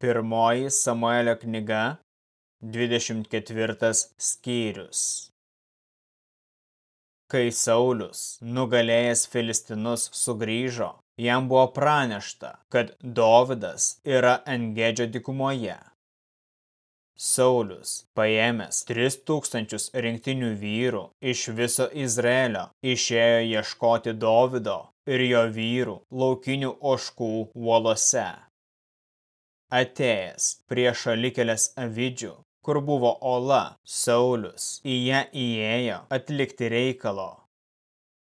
Pirmoji Samuelio knyga, 24 skyrius. Kai Saulius, nugalėjęs Filistinus, sugrįžo, jam buvo pranešta, kad Dovidas yra Engedžio dikumoje. Saulius, paėmęs 3000 rinktinių vyrų iš viso Izraelio, išėjo ieškoti Dovido ir jo vyrų laukinių oškų uolose atėjęs prie šalikelės avidžių, kur buvo ola, Saulius į ją įėjo atlikti reikalo.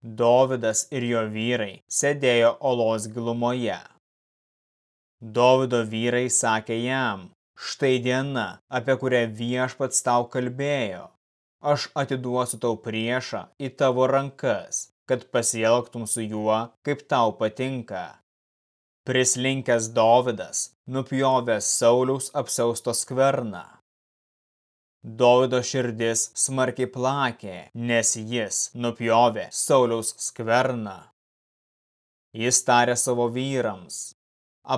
Dovidas ir jo vyrai sėdėjo olos gilumoje. Dovido vyrai sakė jam, štai diena, apie kurią viešpats tau kalbėjo. Aš atiduosiu tau priešą į tavo rankas, kad pasielgtum su juo, kaip tau patinka. Prislinkęs Dovidas nupjovė Sauliaus apsausto skverną. Dovido širdis smarkiai plakė, nes jis nupjovė Sauliaus skverną. Jis tarė savo vyrams,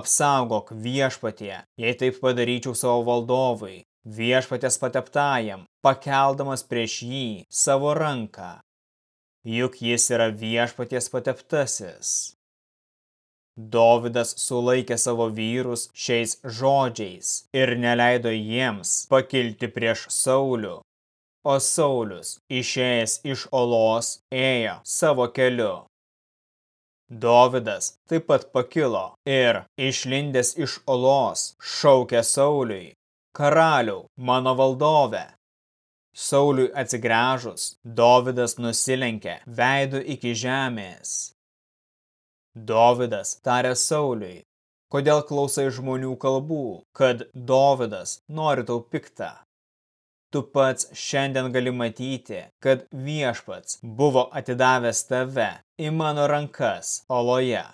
apsaugok viešpatie, jei taip padaryčiau savo valdovui, viešpatės pateptajam, pakeldamas prieš jį savo ranką. Juk jis yra viešpaties pateptasis. Dovidas sulaikė savo vyrus šiais žodžiais ir neleido jiems pakilti prieš Saulių. O Saulius, išėjęs iš olos, ėjo savo keliu. Dovidas taip pat pakilo ir, išlindęs iš olos, šaukė Sauliui, karaliau, mano valdove. Sauliui atsigręžus, Dovidas nusilenkė veidu iki žemės. Dovidas tarė Sauliui, kodėl klausai žmonių kalbų, kad Dovidas nori tau piktą. Tu pats šiandien gali matyti, kad viešpats buvo atidavęs tave į mano rankas oloje.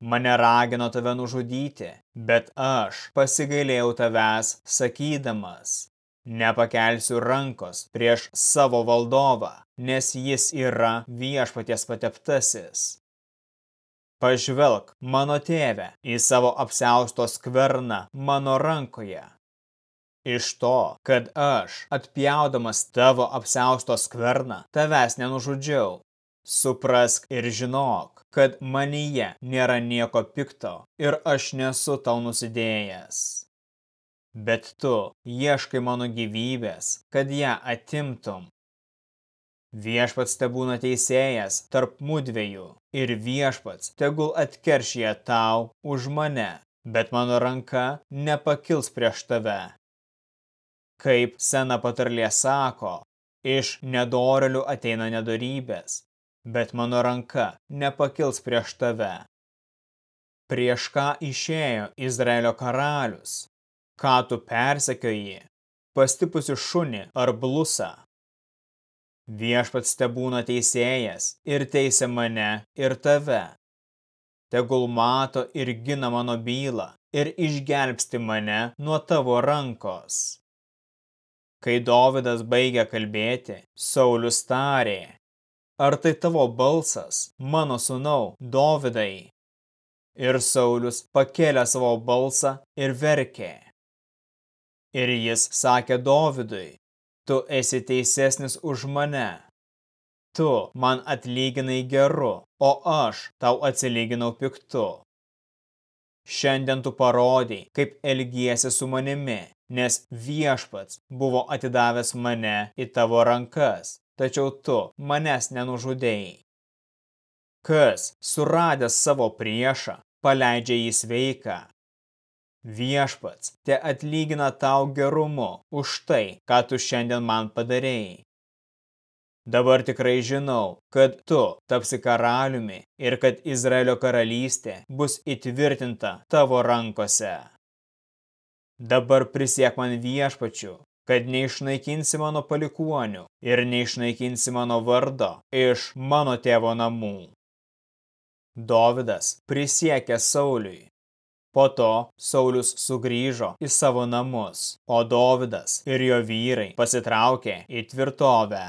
Mane ragino tave nužudyti, bet aš pasigailėjau tavęs, sakydamas, nepakelsiu rankos prieš savo valdovą, nes jis yra viešpaties pateptasis. Pažvelk, mano tėve, į savo apsiausto skverną mano rankoje. Iš to, kad aš, atpjaudamas tavo apsiausto skverną, tavęs nenužudžiau. Suprask ir žinok, kad manyje nėra nieko pikto ir aš nesu tau nusidėjęs. Bet tu ieškai mano gyvybės, kad ją atimtum Viešpats te būna teisėjas tarp mudviejų ir viešpats tegul atkeršyje tau už mane, bet mano ranka nepakils prieš tave. Kaip sena patarlė sako, iš nedorelių ateina nedorybės, bet mano ranka nepakils prieš tave. Prieš ką išėjo Izraelio karalius, ką tu persekioji, pastipusi šunį ar blusą, Viešpats te būna teisėjas ir teisė mane ir tave. Tegul mato ir gina mano bylą ir išgelbsti mane nuo tavo rankos. Kai Dovydas baigė kalbėti, Saulius tarė, ar tai tavo balsas, mano sūnau, Dovydai? Ir Saulius pakėlė savo balsą ir verkė. Ir jis sakė Dovydui, tu esi teisesnis už mane. Tu man atlyginai geru, o aš tau atsilyginau piktu. Šiandien tu parodai, kaip elgiesi su manimi, nes viešpats buvo atidavęs mane į tavo rankas, tačiau tu manęs nenužudėjai. Kas, suradęs savo priešą, paleidžia jį sveiką, Viešpats te atlygina tau gerumu už tai, ką tu šiandien man padarėjai. Dabar tikrai žinau, kad tu tapsi karaliumi ir kad Izraelio karalystė bus įtvirtinta tavo rankose. Dabar prisiek man viešpačiu, kad neišnaikinsi mano palikuonių ir neišnaikinsi mano vardo iš mano tėvo namų. Dovidas prisiekė Sauliui, Po to Saulius sugrįžo į savo namus, o Dovydas ir jo vyrai pasitraukė į tvirtovę.